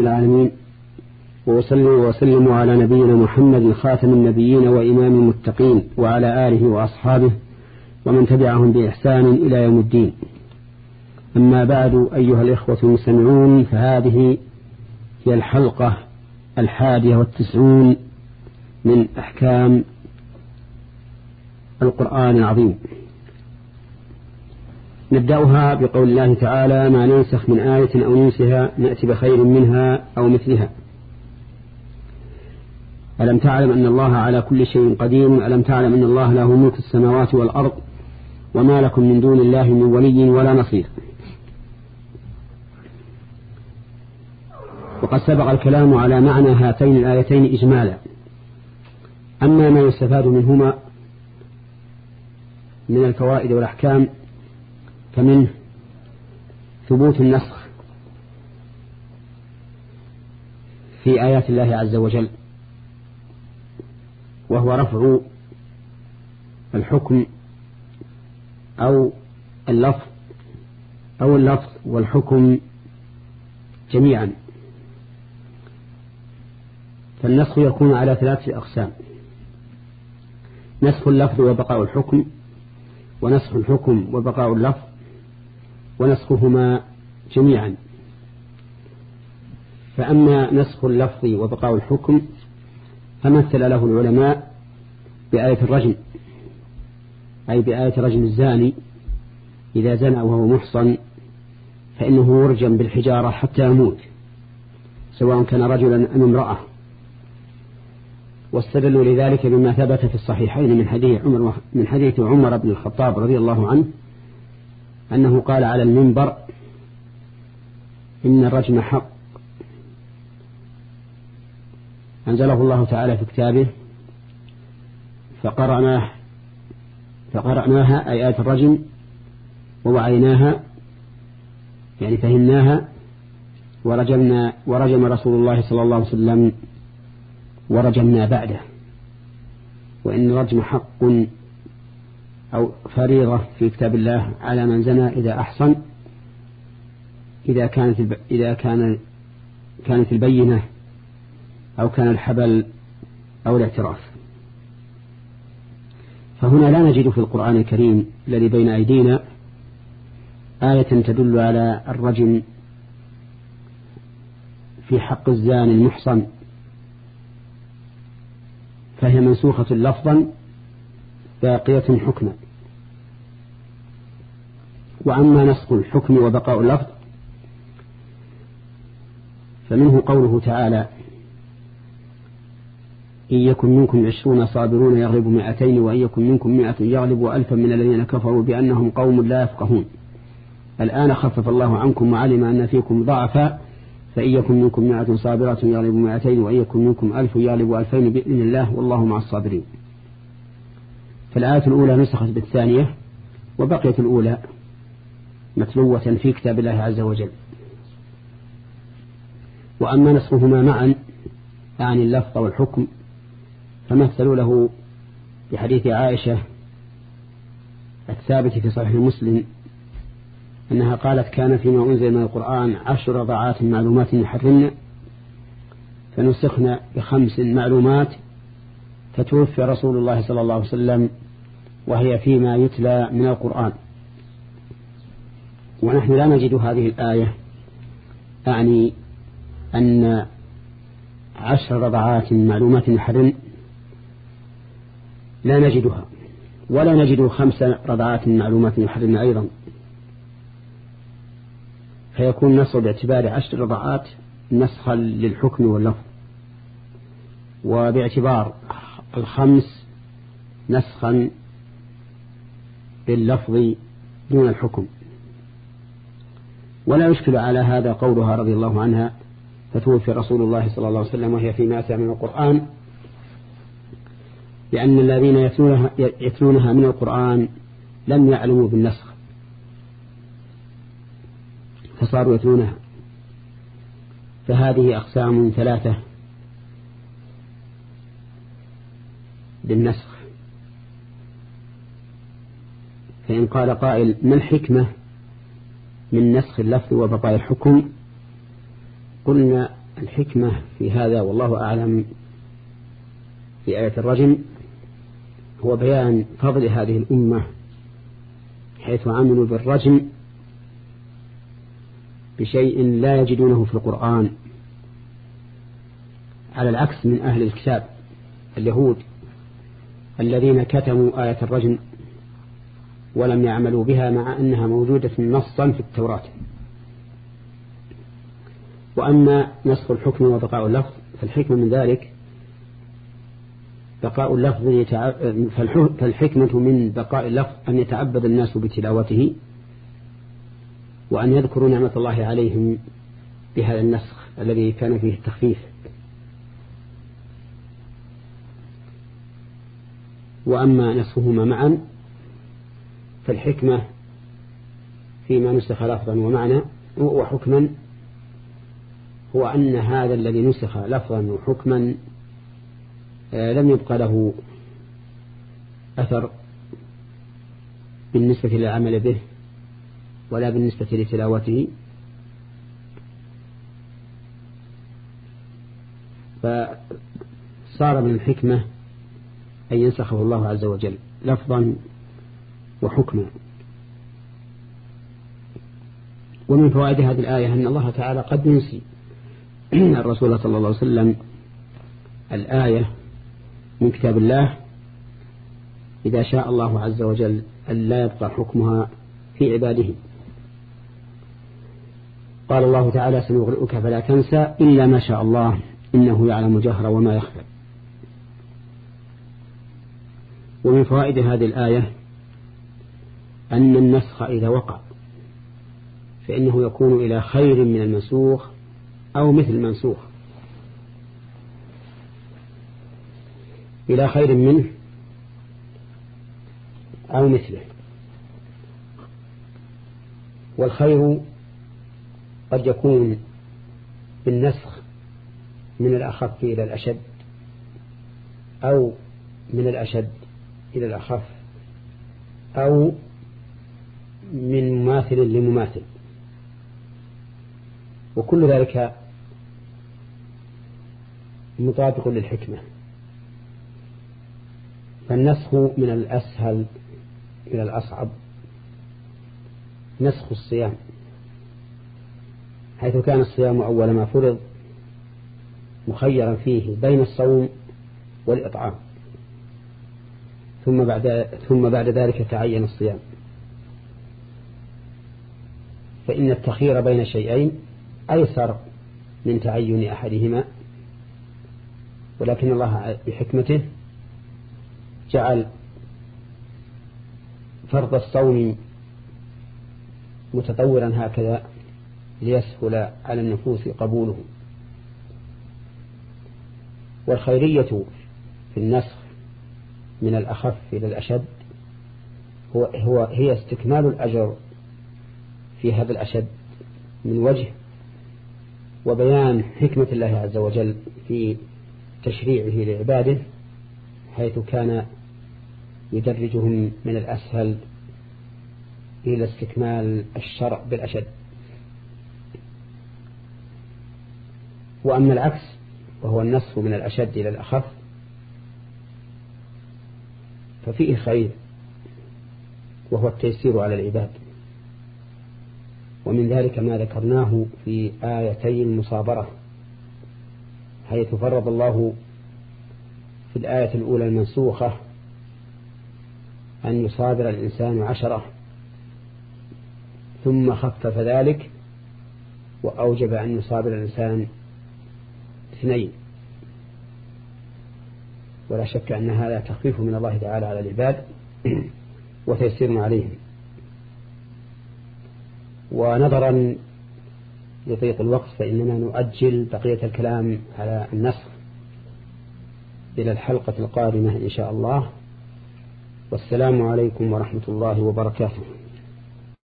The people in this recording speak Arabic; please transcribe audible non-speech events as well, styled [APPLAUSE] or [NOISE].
العالمين. وأصلي وأسلم على نبينا محمد خاتم النبيين وإمام المتقين وعلى آله وأصحابه ومن تبعهم بإحسان إلى يوم الدين. أما بعد أيها الإخوة المستمعون فهذه هي الحلقة الحادية والتسعون من أحكام القرآن العظيم. نبدأها بقول الله تعالى ما ننسخ من آية أو ننسها نأتي بخير منها أو مثلها. ألم تعلم أن الله على كل شيء قدير؟ ألم تعلم أن الله له ملك السماوات والأرض؟ وما لكم من دون الله من ولي ولا نصير. وقد سبق الكلام على معنى هاتين الآيتين إجمالا. أما ما يستفاد منهما من الفوائد والأحكام فمنه ثبوت النسخ في آيات الله عز وجل وهو رفع الحكم أو اللفظ أو اللفظ والحكم جميعا. فالنسخ يكون على ثلاثة أقسام نسخ اللفظ وبقاء الحكم ونسخ الحكم وبقاء اللفظ ونسخهما جميعا. فأما نسخ اللفظ وبقاء الحكم فمثل له العلماء بآية الرجم أي بآية رجم الزاني إذا زنى وهو محصن فإنه يرجم بالحجارة حتى يموت سواء كان رجلا أم امرأة. واستدلوا لذلك بما ثبت في الصحيحين من حديث عمر من حديث عمر بن الخطاب رضي الله عنه أنه قال على المنبر إن الرجم حق. أنزله الله تعالى في كتابه فقرأناه فقرأناها أي آيات الرجم ووعيناها يعني فهمناها ورجمنا ورجم رسول الله صلى الله عليه وسلم ورجمنا بعده. وإن الرجم حق أو فريضة في كتاب الله على من زنى إذا أحصن إذا كانت إذا كان كانت البينة أو كان الحبل أو الاعتراف. فهنا لا نجد في القرآن الكريم الذي بين أيدينا آية تدل على الرجم في حق الزاني المحصن. فهي منسوخة لفظا باقية حكما. وأما نسخ الحكم وبقاء اللفظ فمنه قوله تعالى إن يكن منكم عشرون صابرون يغلب مئتين وإن يكن منكم مئة يغلب ألفا من الذين كفروا بأنهم قوم لا يفقهون. الآن خفف الله عنكم وعلم أن فيكم ضعفا فإن يكن منكم مئة صابرة يغلب مئتين وإن يكن منكم ألف يغلب ألفين بإذن الله والله مع الصابرين. فالآية الأولى نسخت بالثانية وبقيت الأولى متلوة في كتاب الله عز وجل. وأما نسخهما معا يعني اللفظ والحكم فمثلوا له بحديث عائشة الثابت في صحيح مسلم أنها قالت كان فيما أنزل من القرآن عشر رضعات معلومات يحرمن فنسخنا بخمس معلومات فتوفي رسول الله صلى الله عليه وسلم وهي فيما يتلى من القرآن. ونحن لا نجد هذه الآية أعني أن عشر رضعات معلومات الحرم لا نجدها ولا نجد خمس رضعات معلومات الحرم أيضا. فيكون نص باعتبار عشر رضعات نسخا للحكم واللفظ وباعتبار الخمس نسخا لللفظ دون الحكم. ولا يشكل على هذا قولها رضي الله عنها فتوفي رسول الله صلى الله عليه وسلم وهي فيما أتى من القرآن. لأن الذين يتلونها, يتلونها من القرآن لم يعلموا بالنسخ فصاروا يتلونها. فهذه أقسام ثلاثة بالنسخ. فإن قال قائل ما الحكمة؟ من نسخ اللفظ وبقاء الحكم. قلنا الحكمة في هذا والله أعلم في آية الرجم هو بيان فضل هذه الأمة حيث عملوا بالرجم بشيء لا يجدونه في القرآن على العكس من أهل الكتاب اليهود الذين كتموا آية الرجم ولم يعملوا بها مع أنها موجودة نصا في التوراة. وأما نسخ الحكم وبقاء اللفظ فالحكمة من ذلك بقاء اللفظ فالحكمة من بقاء اللفظ أن يتعبد الناس بتلاوته وأن يذكروا نعمة الله عليهم بهذا النسخ الذي كان فيه التخفيف. وأما نسخهما معا فالحكمة فيما نسخ لفظا ومعنى وحكما هو أن هذا الذي نسخ لفظا وحكما آه، لم يبقى له أثر بالنسبة للعمل به ولا بالنسبة لتلاوته. فصار من الحكمة أن ينسخه الله عز وجل لفظا وحكما ومن فوائد هذه الآية أن الله تعالى قد ينسي [CLEARS THROAT] الرسول صلى الله عليه وسلم الآية من كتاب الله إذا شاء الله عز وجل أن لا يبقى حكمها في عباده. قال الله تعالى سنغرئك فلا تنسى إلا ما شاء الله إنه يعلم جهر وما يخفى. ومن فوائد هذه الآية أن النسخ إذا وقع فإنه يكون إلى خير من المنسوخ أو مثل المنسوخ. إلى خير منه أو مثله. والخير قد يكون بالنسخ من الأخف إلى الأشد أو من الأشد إلى الأخف أو من مماثل لمماثل. وكل ذلك مطابق للحكمة. فالنسخ من الأسهل إلى الأصعب. نسخ الصيام. حيث كان الصيام أول ما فرض مخيرا فيه بين الصوم والإطعام. ثم بعد ثم بعد ذلك تعين الصيام. فإن التخير بين شيئين أيسر من تعين أحدهما ولكن الله بحكمته جعل فرض الصوم متطورا هكذا ليسهل على النفوس قبوله. والخيرية في النسخ من الأخف إلى الأشد هو, هي استكمال الأجر في هذا الأشد من وجه وبيان حكمة الله عز وجل في تشريعه لعباده حيث كان يدرجهم من الأسهل إلى استكمال الشرع بالأشد. وأما العكس وهو النصف من الأشد إلى الأخف ففيه خير وهو التيسير على العباد. ومن ذلك ما ذكرناه في آيتي المصابرة حيث فرض الله في الآية الأولى المنسوخة أن يصابر الإنسان عشرة ثم خفف ذلك وأوجب أن يصابر الإنسان اثنين. ولا شك أن هذا تخفيف من الله تعالى على العباد [CLEARS THROAT] وتيسير عليهم. ونظرا لضيق الوقت فإننا نؤجل بقية الكلام على النسخ إلى الحلقة القادمة إن شاء الله. والسلام عليكم ورحمة الله وبركاته.